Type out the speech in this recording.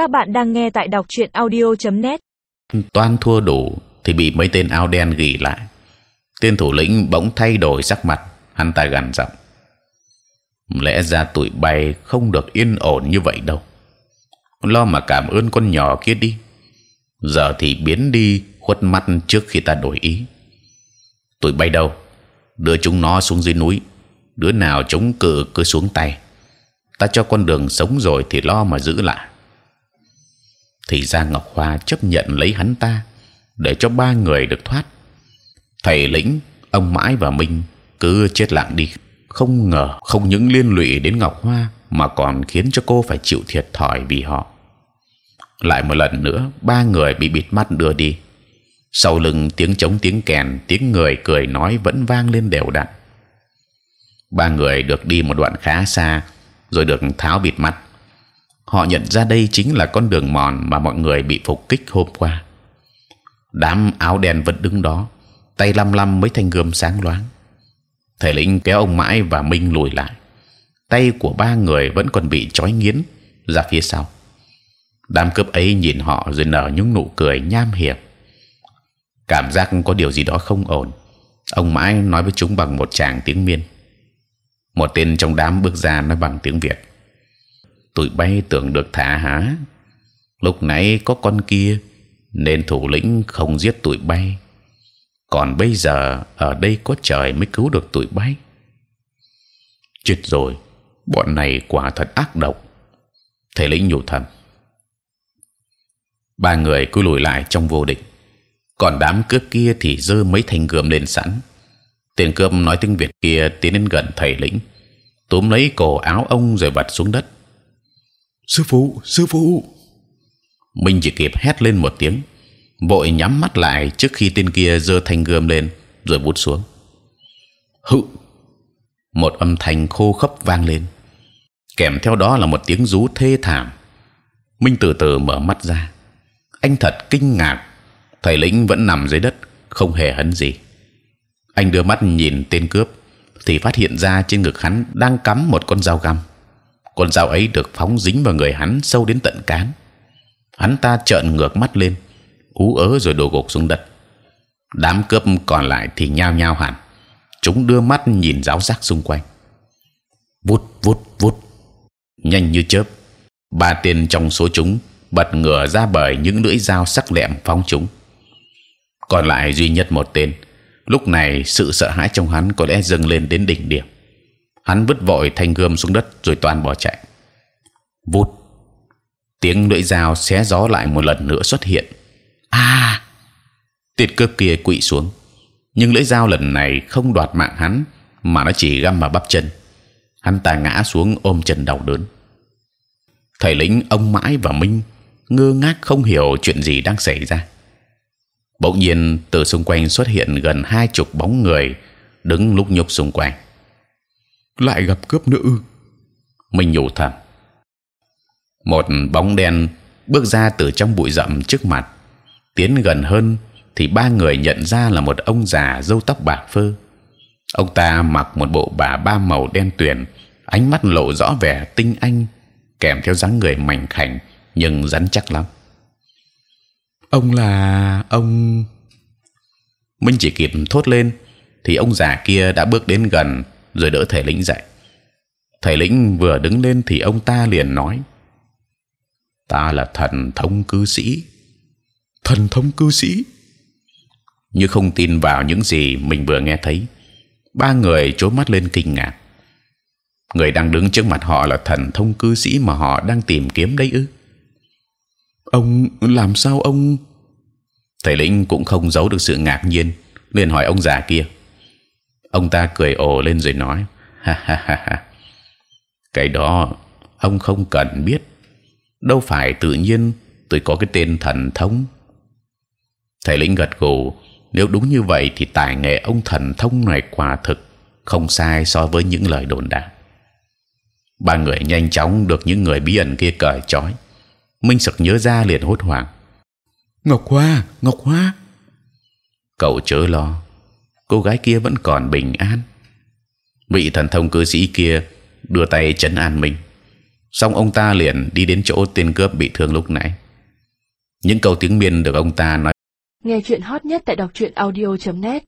Các bạn đang nghe tại đọc truyện audio.net. toan thua đủ thì bị mấy tên áo đen gỉ lại. Tên thủ lĩnh bỗng thay đổi sắc mặt, hắn ta gằn giọng: lẽ ra tụi bay không được yên ổn như vậy đâu. Lo mà cảm ơn con nhỏ kia đi. Giờ thì biến đi khuất mắt trước khi ta đổi ý. Tụi bay đâu? Đưa chúng nó xuống dưới núi. Đứa nào chống cự cứ xuống tay. Ta cho con đường sống rồi thì lo mà giữ lại thì ra ngọc hoa chấp nhận lấy hắn ta, để cho ba người được thoát. Thầy lĩnh, ông mãi và minh cứ chết lặng đi. Không ngờ không những liên lụy đến ngọc hoa, mà còn khiến cho cô phải chịu thiệt thòi vì họ. Lại một lần nữa, ba người bị bịt mắt đưa đi. Sau lưng tiếng trống tiếng kèn, tiếng người cười nói vẫn vang lên đều đặn. Ba người được đi một đoạn khá xa, rồi được tháo bịt mắt họ nhận ra đây chính là con đường mòn mà mọi người bị phục kích hôm qua. Đám áo đen vẫn đứng đó, tay lăm lăm mấy thanh gươm sáng loáng. Thầy lĩnh kéo ông mãi và minh lùi lại. Tay của ba người vẫn còn bị trói nghiến ra phía sau. Đám cướp ấy nhìn họ rồi nở những nụ cười nham hiểm. Cảm giác có điều gì đó không ổn. Ông mãi nói với chúng bằng một tràng tiếng miên. Một tên trong đám bước ra nói bằng tiếng Việt tụi bay tưởng được thả hả? Lúc nãy có con kia nên thủ lĩnh không giết tụi bay. Còn bây giờ ở đây có trời mới cứu được tụi bay. Chết rồi, bọn này quả thật ác độc. Thầy lĩnh nhủ thầm. Ba người cứ lùi lại trong vô định. Còn đám cướp kia thì dơ mấy thanh gươm lên sẵn. Tên cướp nói tiếng Việt kia tiến đến gần thầy lĩnh, túm lấy cổ áo ông rồi vặt xuống đất sư phụ sư phụ. Minh chỉ kịp hét lên một tiếng, vội nhắm mắt lại trước khi tên kia giơ thanh gươm lên, rồi vút xuống. Hự! Một âm thanh khô khốc vang lên. Kèm theo đó là một tiếng rú thê thảm. Minh từ từ mở mắt ra. Anh thật kinh ngạc. Thầy lĩnh vẫn nằm dưới đất, không hề hấn gì. Anh đưa mắt nhìn tên cướp, thì phát hiện ra trên ngực hắn đang cắm một con dao găm con dao ấy được phóng dính vào người hắn sâu đến tận cán. Hắn ta trợn ngược mắt lên, ú ớ rồi đổ gục xuống đất. Đám cướp còn lại thì nhao nhao hẳn. Chúng đưa mắt nhìn giáo giác xung quanh. Vút vút vút. Nhanh như chớp. Ba tên trong số chúng bật ngửa ra bởi những lưỡi dao sắc lẹm phóng chúng. Còn lại duy nhất một tên. Lúc này sự sợ hãi trong hắn có lẽ dâng lên đến đỉnh điểm hắn vứt vội thanh gươm xuống đất rồi toàn bỏ chạy. Vút tiếng lưỡi dao xé gió lại một lần nữa xuất hiện. A! À! tuyệt cướp kia quỵ xuống. Nhưng lưỡi dao lần này không đoạt mạng hắn, mà nó chỉ găm vào bắp chân. Hắn ta ngã xuống ôm chân đau đớn. Thầy lĩnh ông mãi và minh ngơ ngác không hiểu chuyện gì đang xảy ra. Bỗng nhiên, từ xung quanh xuất hiện gần hai chục bóng người đứng lúc nhúc xung quanh lại gặp cướp nữ. Mình nhủ thầm. Một bóng đen bước ra từ trong bụi rậm trước mặt. Tiến gần hơn thì ba người nhận ra là một ông già râu tóc bạc phơ. Ông ta mặc một bộ bà ba màu đen tuyền ánh mắt lộ rõ vẻ tinh anh kèm theo dáng người mảnh khảnh nhưng rắn chắc lắm. Ông là ông minh chỉ kịp thốt lên thì ông già kia đã bước đến gần rồi đỡ thầy lĩnh dậy. Thầy lĩnh vừa đứng lên thì ông ta liền nói: Ta là thần thông cư sĩ. Thần thông cư sĩ? Như không tin vào những gì mình vừa nghe thấy, ba người chố mắt lên kinh ngạc. Người đang đứng trước mặt họ là thần thông cư sĩ mà họ đang tìm kiếm đấy ư? Ông làm sao ông? Thầy lĩnh cũng không giấu được sự ngạc nhiên, liền hỏi ông già kia ông ta cười ồ lên rồi nói ha ha ha ha. Cái đó ông không cần biết. Đâu phải tự nhiên tôi có cái tên thần thông. Thầy lĩnh gật gù nếu đúng như vậy thì tài nghệ ông thần thông này quả thực không sai so với những lời đồn đại ba người nhanh chóng được những người bí ẩn kia cởi trói. Minh sực nhớ ra liền hốt hoảng ngọc hoa ngọc hoa. Cậu chớ lo cô gái kia vẫn còn bình an. Vị thần thông cư sĩ kia đưa tay chấn an mình. Xong ông ta liền đi đến chỗ tên cướp bị thương lúc nãy. Những câu tiếng miên được ông ta nói nghe chuyện hot nhất tại đọc truyện audio .net.